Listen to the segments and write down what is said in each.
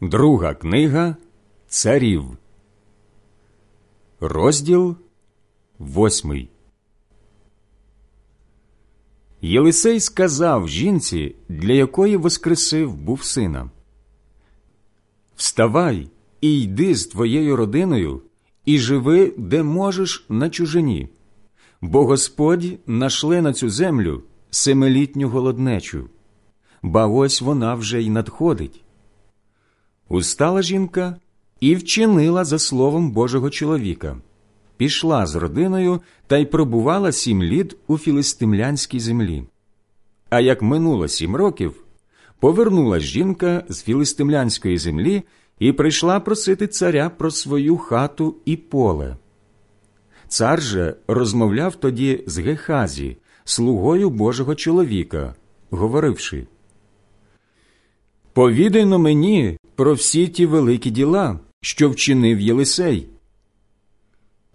Друга книга Царів, розділ восьмий. Єлисей сказав жінці, для якої воскресив був сина. Вставай і йди з твоєю родиною, і живи, де можеш на чужині, бо Господь нашле на цю землю семилітню голоднечу, ба ось вона вже й надходить. Устала жінка і вчинила за словом Божого чоловіка, пішла з родиною та й пробувала сім літ у філистимлянській землі. А як минуло сім років, повернулась жінка з філистимлянської землі і прийшла просити царя про свою хату і поле. Цар же розмовляв тоді з Гехазі, слугою Божого чоловіка, говоривши Повідайно мені про всі ті великі діла, що вчинив Єлисей.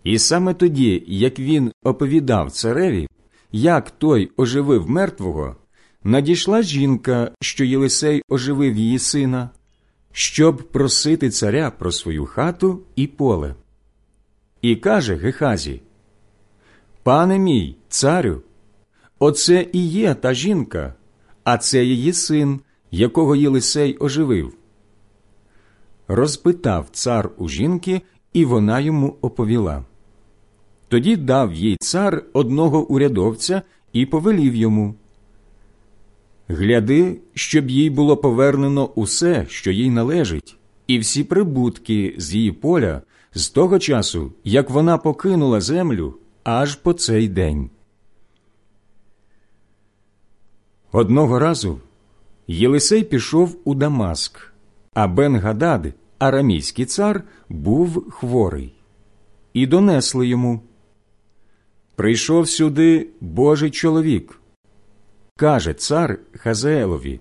І саме тоді, як він оповідав цареві, як той оживив мертвого, надійшла жінка, що Єлисей оживив її сина, щоб просити царя про свою хату і поле. І каже Гехазі: Пане мій, царю, оце і є та жінка, а це її син, якого Єлисей оживив. Розпитав цар у жінки, і вона йому оповіла. Тоді дав їй цар одного урядовця і повелів йому Гляди, щоб їй було повернено усе, що їй належить, і всі прибутки з її поля з того часу, як вона покинула землю, аж по цей день. Одного разу Єлисей пішов у Дамаск, а Бен Гадад, арамійський цар, був хворий. І донесли йому Прийшов сюди Божий чоловік. Каже цар Хазаелові.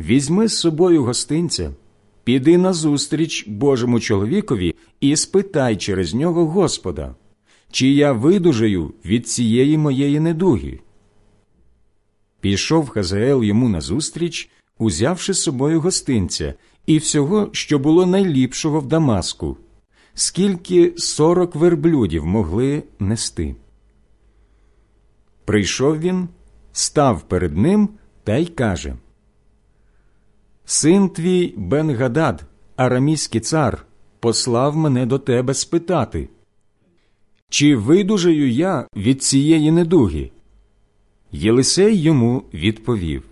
Візьми з собою гостинця, піди назустріч Божому чоловікові і спитай через нього Господа, чи я видужаю від цієї моєї недуги. Пішов Хазаел йому назустріч, узявши з собою гостинця і всього, що було найліпшого в Дамаску, скільки сорок верблюдів могли нести. Прийшов він, став перед ним та й каже Син твій Бен-Гадад, арамійський цар, послав мене до тебе спитати, чи видужаю я від цієї недуги? Єлисей йому відповів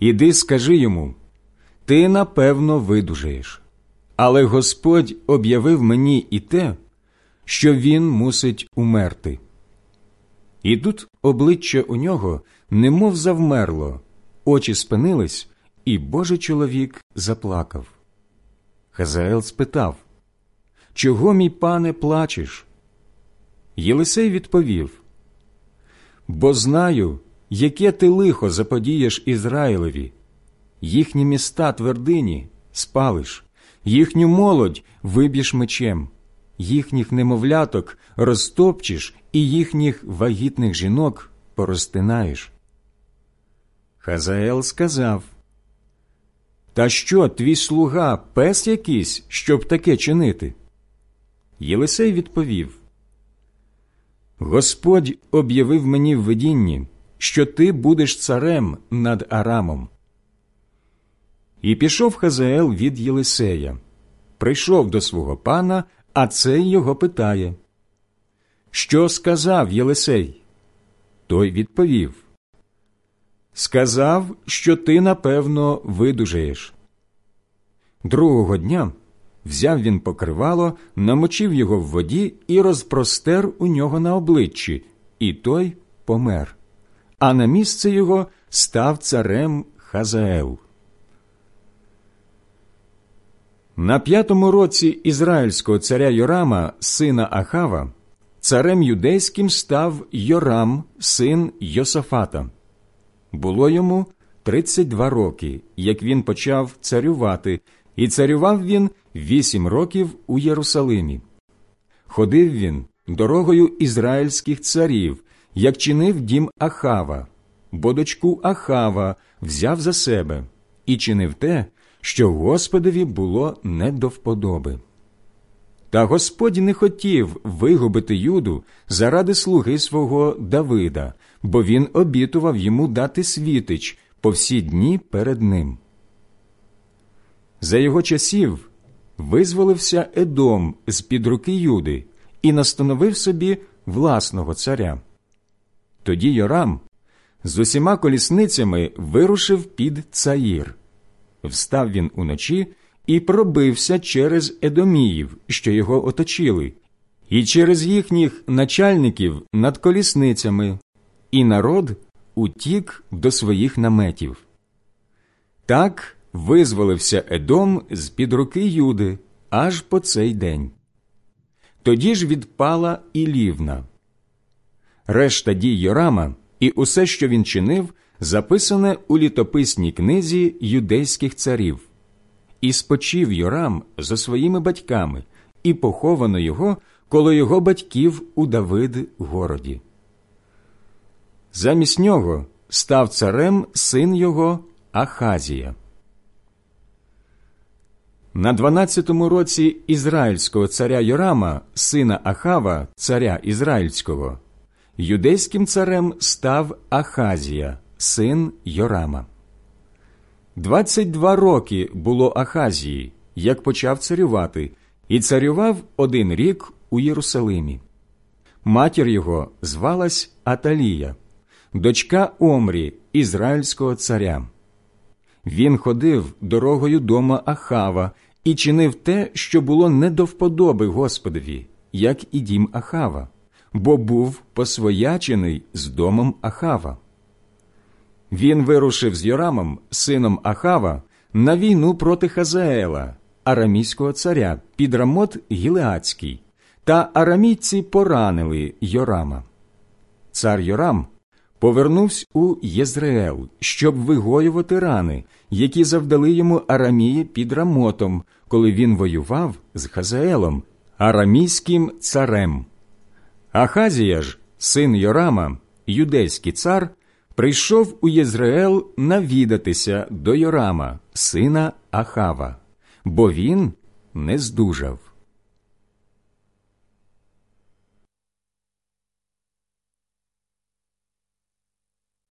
Іди скажи йому, ти напевно видужаєш, але Господь об'явив мені і те, що він мусить умерти. І тут обличчя у нього немов завмерло, очі спинились, і Божий чоловік заплакав. Хазаел спитав Чого, мій пане, плачеш? Єлисей відповів бо знаю, яке ти лихо заподієш Ізраїлеві, їхні міста твердині спалиш, їхню молодь виб'єш мечем, їхніх немовляток розтопчеш і їхніх вагітних жінок порозтинаєш. Хазаел сказав Та що твій слуга пес якийсь, щоб таке чинити? Єлисей відповів Господь об'явив мені в видінні, що ти будеш царем над Арамом. І пішов Хазаел від Єлисея, прийшов до свого пана, а цей його питає. Що сказав Єлисей? Той відповів Сказав, що ти, напевно, видужаєш. Другого дня Взяв він покривало, намочив його в воді і розпростер у нього на обличчі, і той помер. А на місце його став царем Хазаел. На п'ятому році ізраїльського царя Йорама, сина Ахава, царем юдейським став Йорам, син Йосафата. Було йому 32 роки, як він почав царювати, і царював він вісім років у Єрусалимі. Ходив він дорогою ізраїльських царів, як чинив дім Ахава, бо дочку Ахава взяв за себе, і чинив те, що Господові було не до вподоби. Та Господь не хотів вигубити Юду заради слуги свого Давида, бо він обітував йому дати світич по всі дні перед ним. За його часів визволився Едом з під руки Юди і настановив собі власного царя. Тоді Йорам з усіма колісницями вирушив під Цаїр. Встав він уночі і пробився через Едоміїв, що його оточили, і через їхніх начальників над колісницями, і народ утік до своїх наметів. Так визволився Едом з під руки Юди аж по цей день. Тоді ж відпала і лівна. Решта дій Йорама і усе, що він чинив, записане у літописній книзі юдейських царів. І спочив Йорам за своїми батьками, і поховано його коло його батьків у Давид городі. Замість нього став царем син його Ахазія. На дванадцятому році ізраїльського царя Йорама, сина Ахава, царя Ізраїльського, юдейським царем став Ахазія, син Йорама. Двадцять два роки було Ахазії, як почав царювати, і царював один рік у Єрусалимі. Матір його звалась Аталія, дочка Омрі, ізраїльського царя. Він ходив дорогою дома Ахава і чинив те, що було не до вподоби Господові, як і дім Ахава, бо був посвоячений з домом Ахава. Він вирушив з Йорамом, сином Ахава, на війну проти Хазаела, арамійського царя, під Рамот Гілеацький, та арамійці поранили Йорама. Цар Йорам повернувся у Єзреел, щоб вигоювати рани, які завдали йому Арамії під Рамотом, коли він воював з Хазаелом, арамійським царем. Ахазія ж, син Йорама, юдейський цар, прийшов у Єзраел навідатися до Йорама, сина Ахава, бо він не здужав.